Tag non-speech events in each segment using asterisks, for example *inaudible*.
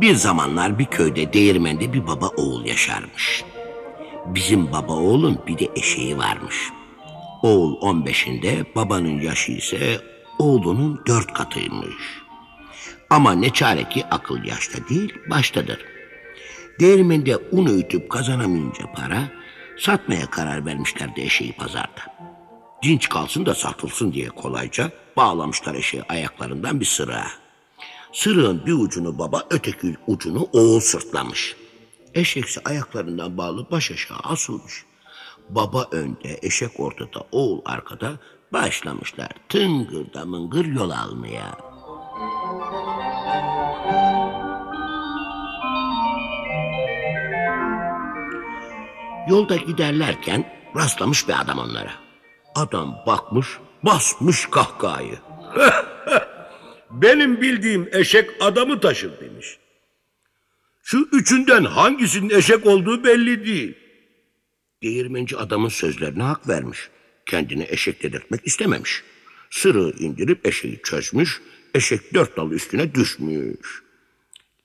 Bir zamanlar bir köyde değirmende bir baba oğul yaşarmış. Bizim baba oğlun bir de eşeği varmış. Oğul 15'inde babanın yaşı ise oğlunun dört katıymış. Ama ne çare ki akıl yaşta değil baştadır. Değirmende un öğütüp kazanamayınca para satmaya karar vermişlerdi eşeği pazarda. Dinç kalsın da satılsın diye kolayca bağlamışlar eşeği ayaklarından bir sırığa. Sırığın bir ucunu baba öteki ucunu oğul sırtlamış. Eşekse ayaklarından bağlı baş aşağı asılmış. Baba önde, eşek ortada, oğul arkada başlamışlar tıngır da mıngır yol almaya. Yolda giderlerken rastlamış bir adam onlara. Adam bakmış, basmış kahkahayı. *laughs* Benim bildiğim eşek adamı taşır demiş. Şu üçünden hangisinin eşek olduğu belli değil. Değirmenci adamın sözlerine hak vermiş. Kendine eşek dedirtmek istememiş. Sırığı indirip eşeği çözmüş, eşek dört dal üstüne düşmüş.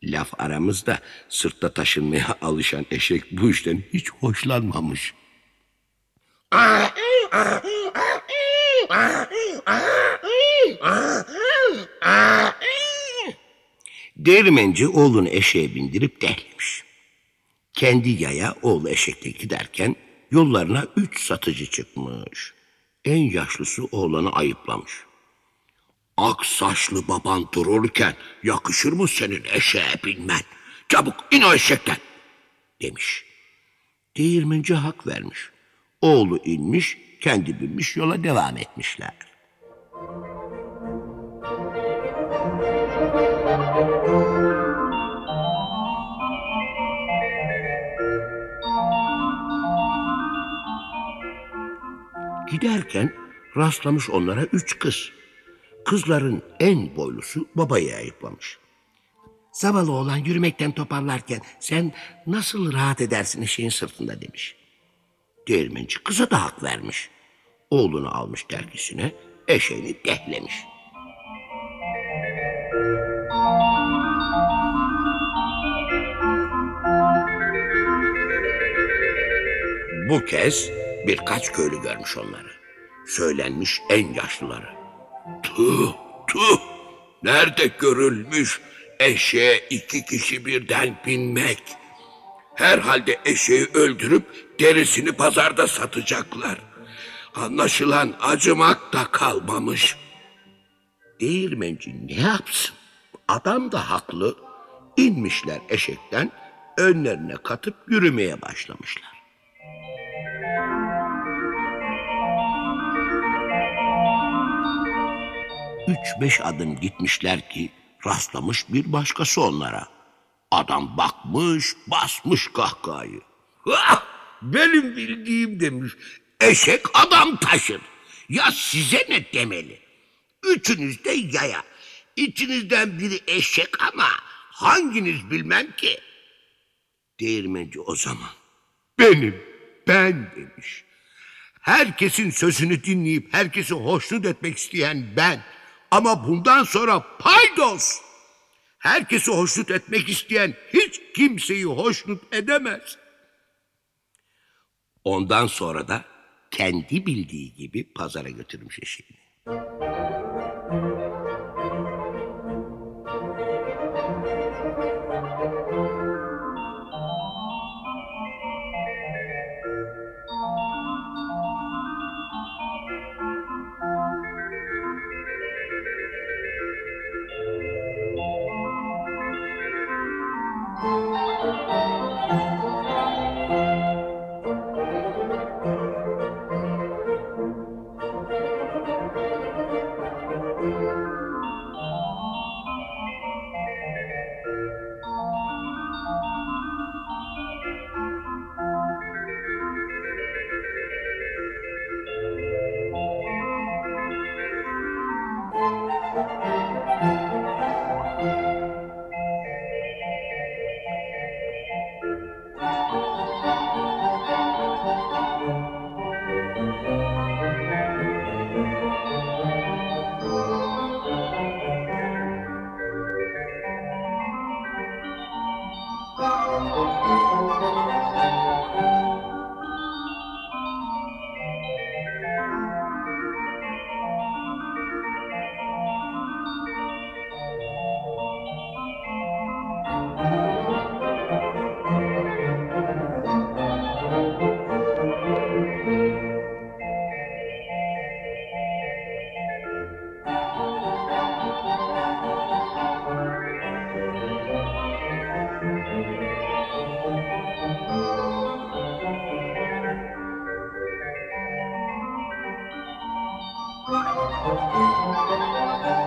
Laf aramızda sırtta taşınmaya alışan eşek bu işten hiç hoşlanmamış. Değirmenci oğlunu eşeğe bindirip derlemiş. Kendi yaya oğlu eşekle giderken yollarına üç satıcı çıkmış. En yaşlısı oğlanı ayıplamış. Ak saçlı baban dururken yakışır mı senin eşeğe binmen? Çabuk in o eşekten demiş. Değirmenci hak vermiş. Oğlu inmiş, kendi binmiş yola devam etmişler. Giderken rastlamış onlara üç kız. Kızların en boylusu babayı ayıplamış. Zavallı oğlan yürümekten toparlarken sen nasıl rahat edersin eşeğin sırtında demiş. Değirmenci kıza da hak vermiş. Oğlunu almış dergisine eşeğini dehlemiş. Bu kez birkaç köylü görmüş onları. Söylenmiş en yaşlıları. Tüh tüh nerede görülmüş eşeğe iki kişi birden binmek. Herhalde eşeği öldürüp derisini pazarda satacaklar. Anlaşılan acımak da kalmamış. Değirmenci ne yapsın? Adam da haklı. İnmişler eşekten önlerine katıp yürümeye başlamışlar. Üç beş adım gitmişler ki rastlamış bir başkası onlara. Adam bakmış, basmış kahkahayı. "Ah, benim bildiğim demiş. Eşek adam taşır. Ya size ne demeli? Üçünüz de yaya. İçinizden biri eşek ama hanginiz bilmem ki. Değirmenci o zaman. Benim, ben demiş. Herkesin sözünü dinleyip herkesi hoşnut etmek isteyen ben. Ama bundan sonra paydos. Herkesi hoşnut etmek isteyen hiç kimseyi hoşnut edemez. Ondan sonra da kendi bildiği gibi pazara götürmüş eşeğini. Música Thank you.